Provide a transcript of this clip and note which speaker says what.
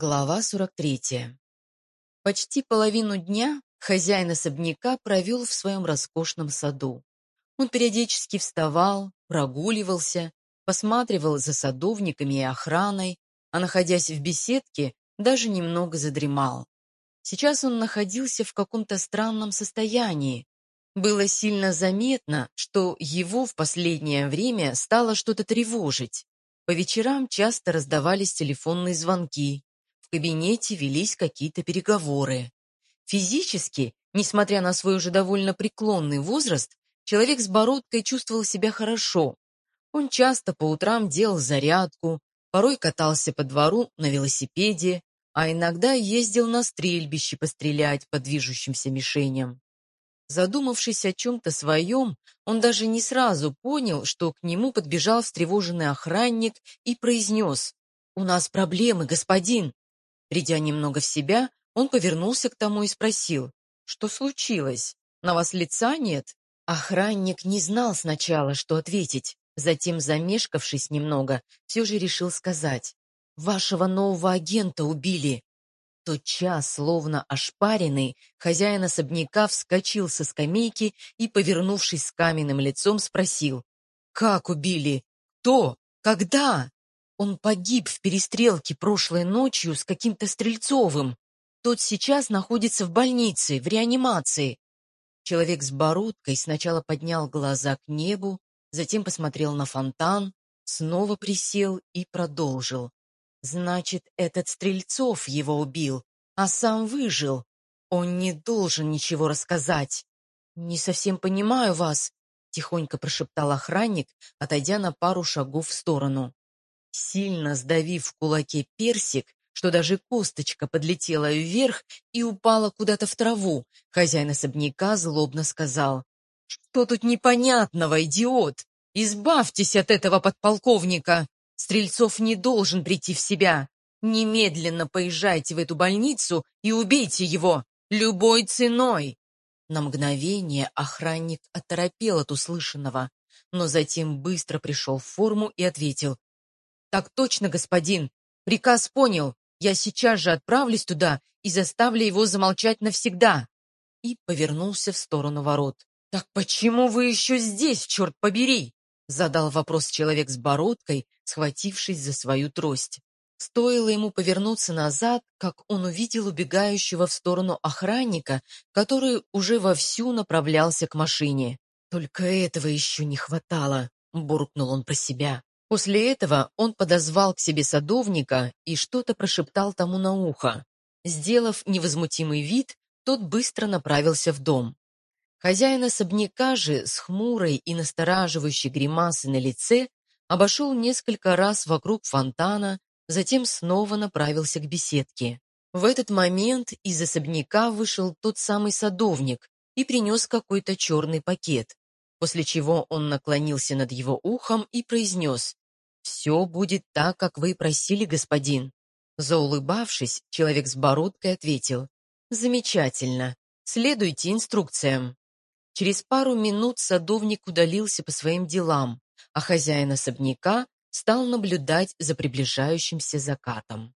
Speaker 1: Глава 43. Почти половину дня хозяин особняка провел в своем роскошном саду. Он периодически вставал, прогуливался, посматривал за садовниками и охраной, а, находясь в беседке, даже немного задремал. Сейчас он находился в каком-то странном состоянии. Было сильно заметно, что его в последнее время стало что-то тревожить. По вечерам часто раздавались телефонные звонки, в кабинете велись какие-то переговоры. Физически, несмотря на свой уже довольно преклонный возраст, человек с бородкой чувствовал себя хорошо. Он часто по утрам делал зарядку, порой катался по двору на велосипеде, а иногда ездил на стрельбище пострелять по движущимся мишеням. Задумавшись о чем-то своем, он даже не сразу понял, что к нему подбежал встревоженный охранник и произнес «У нас проблемы, господин!» Придя немного в себя, он повернулся к тому и спросил, что случилось? На вас лица нет? Охранник не знал сначала, что ответить. Затем, замешкавшись немного, все же решил сказать. «Вашего нового агента убили!» тот час, словно ошпаренный, хозяин особняка вскочил со скамейки и, повернувшись с каменным лицом, спросил. «Как убили? Кто? Когда?» Он погиб в перестрелке прошлой ночью с каким-то Стрельцовым. Тот сейчас находится в больнице, в реанимации. Человек с бородкой сначала поднял глаза к небу, затем посмотрел на фонтан, снова присел и продолжил. Значит, этот Стрельцов его убил, а сам выжил. Он не должен ничего рассказать. Не совсем понимаю вас, тихонько прошептал охранник, отойдя на пару шагов в сторону. Сильно сдавив в кулаке персик, что даже косточка подлетела вверх и упала куда-то в траву, хозяин особняка злобно сказал. «Что тут непонятного, идиот? Избавьтесь от этого подполковника! Стрельцов не должен прийти в себя. Немедленно поезжайте в эту больницу и убейте его! Любой ценой!» На мгновение охранник оторопел от услышанного, но затем быстро пришел в форму и ответил. «Так точно, господин. Приказ понял. Я сейчас же отправлюсь туда и заставлю его замолчать навсегда». И повернулся в сторону ворот. «Так почему вы еще здесь, черт побери?» Задал вопрос человек с бородкой, схватившись за свою трость. Стоило ему повернуться назад, как он увидел убегающего в сторону охранника, который уже вовсю направлялся к машине. «Только этого еще не хватало», — буркнул он про себя. После этого он подозвал к себе садовника и что-то прошептал тому на ухо. Сделав невозмутимый вид, тот быстро направился в дом. Хозяин особняка же с хмурой и настораживающей гримасой на лице обошел несколько раз вокруг фонтана, затем снова направился к беседке. В этот момент из особняка вышел тот самый садовник и принес какой-то черный пакет, после чего он наклонился над его ухом и произнес «Все будет так, как вы просили, господин». Заулыбавшись, человек с бородкой ответил «Замечательно. Следуйте инструкциям». Через пару минут садовник удалился по своим делам, а хозяин особняка стал наблюдать за приближающимся закатом.